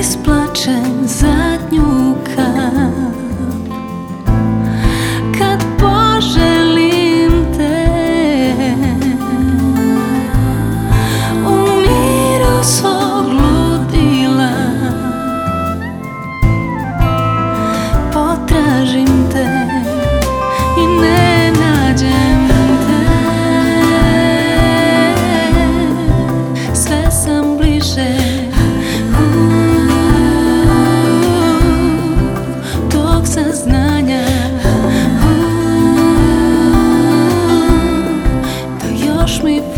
isplačem zadnju kad.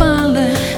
fallen